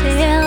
eyes